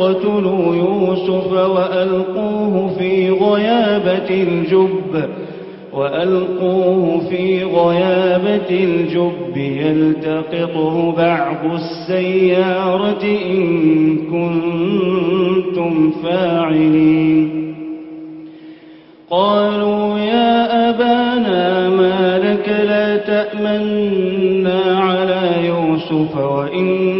لا تقتلوا يوسف وألقوه في غيابة الجب وألقوه في غيابة الجب. يلتقطه بعض السيارة إن كنتم فاعلين. قالوا يا أبانا ما لك لا تأمنا على يوسف وإنا له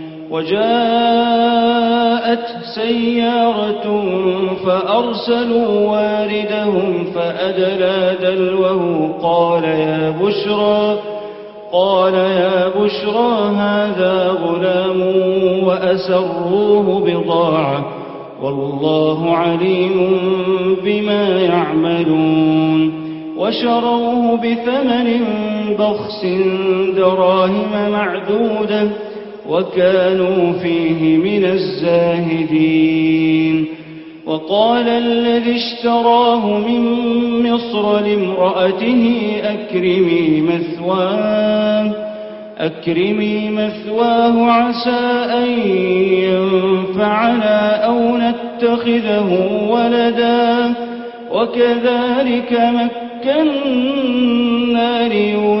وجاءت سيارة فأرسلوا واردهم فأدلى دلوه قال يا بشرى قال يا بشرى هذا غلام وأسروه بضاعة والله عليم بما يعملون. وشروه بثمن بخس دراهم معدودة وكانوا فيه من الزاهدين. وقال الذي اشتراه من مصر لامرأته أكرمي مثواه أكرمي مثواه عسى أن ينفعنا أو نتخذه ولدا. وكذلك مكنا ليوسف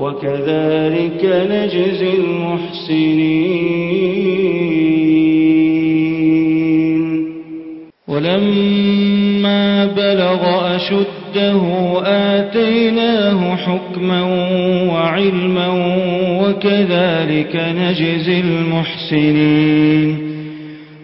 وكذلك نجزي المحسنين. ولما بلغ أشده آتيناه حكما وعلما وكذلك نجزي المحسنين.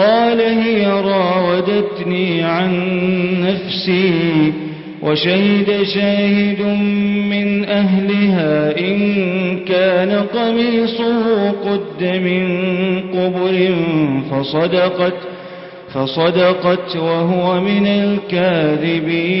قال هي راودتني عن نفسي وشهد شاهد من أهلها إن كان قميصه قد من قبر فصدقت فصدقت وهو من الكاذبين.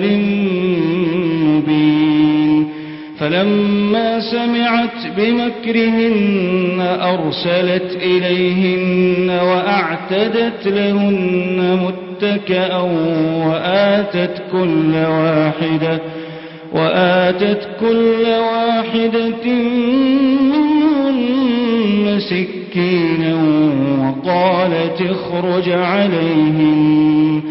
فلما سمعت بمكرهن أرسلت إليهن وأعتدت لهن متكأ وآتت كل واحدة وآتت كل واحدة منهن سكينا وقالت اخرج عليهم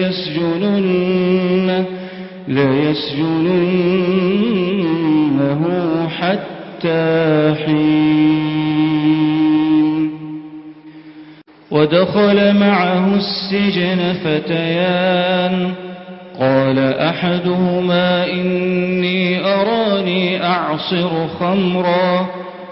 ليسجننه حتى حين. ودخل معه السجن فتيان. قال أحدهما إني أراني أعصر خمرا.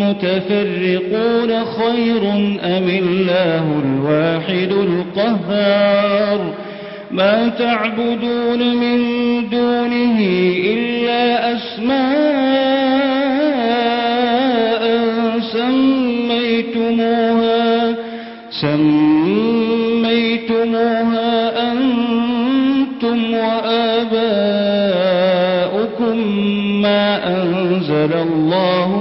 متفرقون خير أم الله الواحد القهار؟ ما تعبدون من دونه إلا أسماء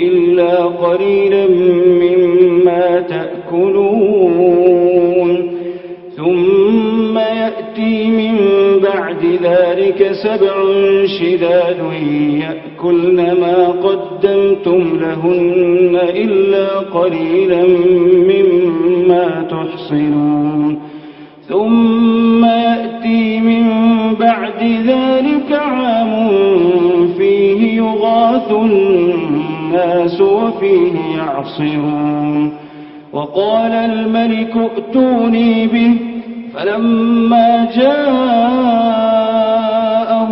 إلا قليلا مما تأكلون. ثم يأتي من بعد ذلك سبع شداد يأكلن ما قدمتم لهن إلا قليلا مما يعصرون وقال الملك ائتوني به فلما جاءه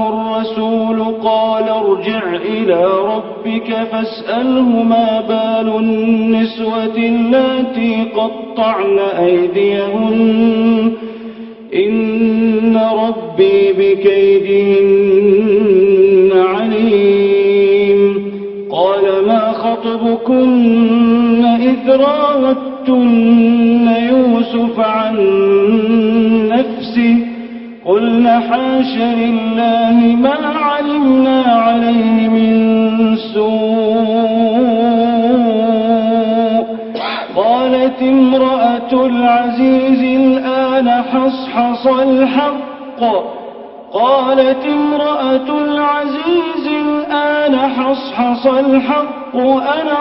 الرسول قال ارجع إلى ربك فاسأله ما بال النسوة التي قطعن أيديهن. يوسف عن نفسه. قلنا حاش لله ما علمنا عليه من سوء. قالت امرأة العزيز الآن حصحص الحق. قالت امرأة العزيز الآن حصحص الحق. أنا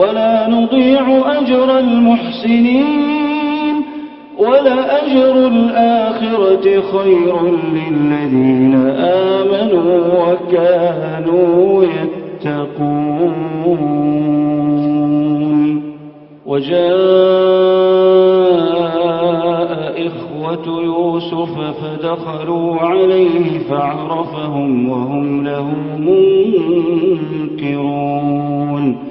ولا نضيع أجر المحسنين ولأجر الآخرة خير للذين آمنوا وكانوا يتقون. وجاء إخوة يوسف فدخلوا عليه فعرفهم وهم له منكرون.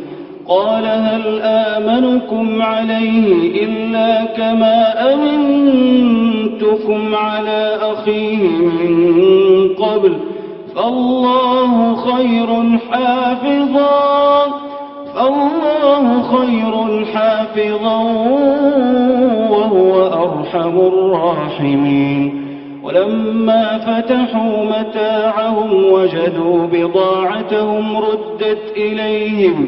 قال هل آمنكم عليه إلا كما أمنتكم على أخيه من قبل فالله خير حافظا فالله خير حافظا وهو أرحم الراحمين. ولما فتحوا متاعهم وجدوا بضاعتهم ردت إليهم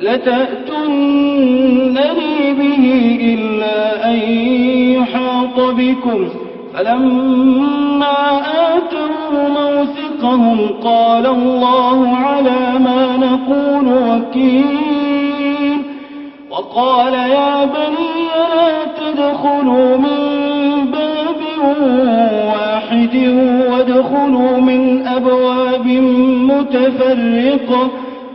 لتأتنني به إلا أن يحاط بكم. فلما آتوا موثقهم قال الله على ما نقول وكيل. وقال يا بني لا تدخلوا من باب واحد وادخلوا من أبواب متفرقة.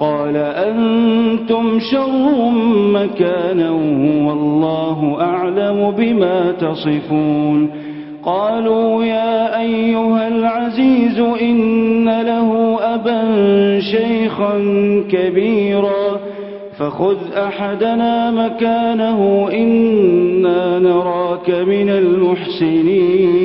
قال أنتم شر مكانا والله أعلم بما تصفون. قالوا يا أيها العزيز إن له أبا شيخا كبيرا فخذ أحدنا مكانه إنا نراك من المحسنين.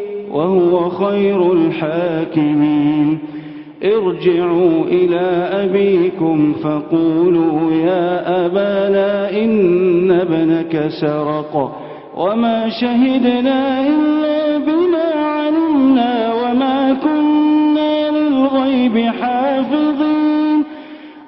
وهو خير الحاكمين. ارجعوا إلى أبيكم فقولوا يا أبانا إن ابنك سرق وما شهدنا إلا بما علمنا وما كنا للغيب حافظين.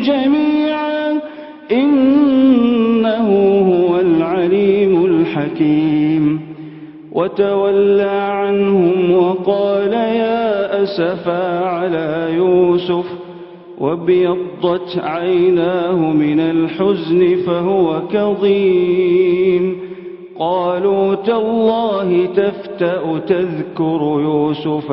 جميعا إنه هو العليم الحكيم. وتولى عنهم وقال يا أسفا على يوسف وابيضت عيناه من الحزن فهو كظيم. قالوا تالله تفتأ تذكر يوسف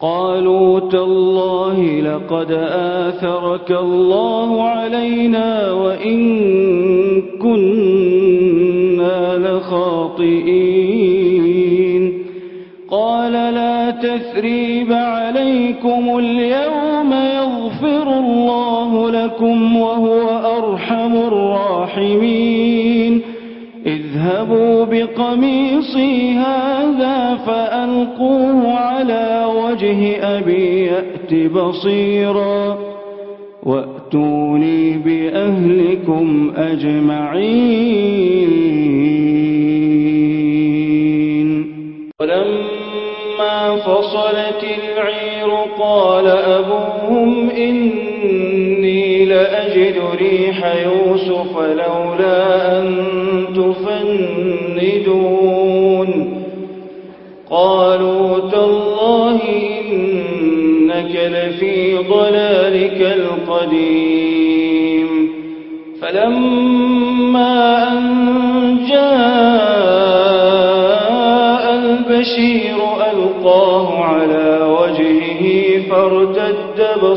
قالوا تالله لقد آثرك الله علينا وإن كنا لخاطئين. قال لا تثريب بصيرا.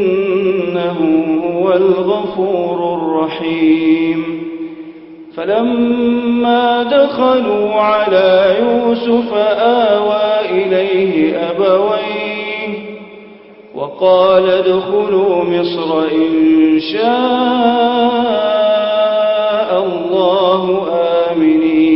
إنه هو الغفور الرحيم. فلما دخلوا على يوسف آوى إليه أبويه وقال ادخلوا مصر إن شاء الله آمنين.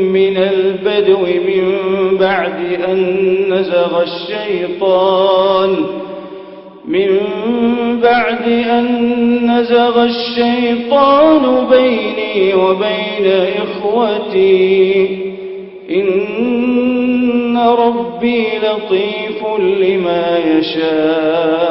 من البدو من بعد أن نزغ الشيطان. من بعد أن نزغ الشيطان بيني وبين إخوتي. إن ربي لطيف لما يشاء.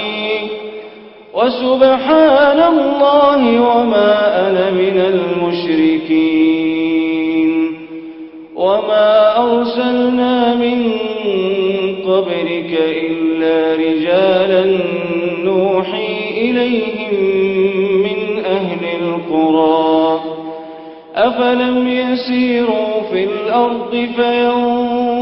وسبحان الله وما أنا من المشركين. وما أرسلنا من قبلك إلا رجالا نوحي إليهم من أهل القرى. أفلم يسيروا في الأرض فينظروا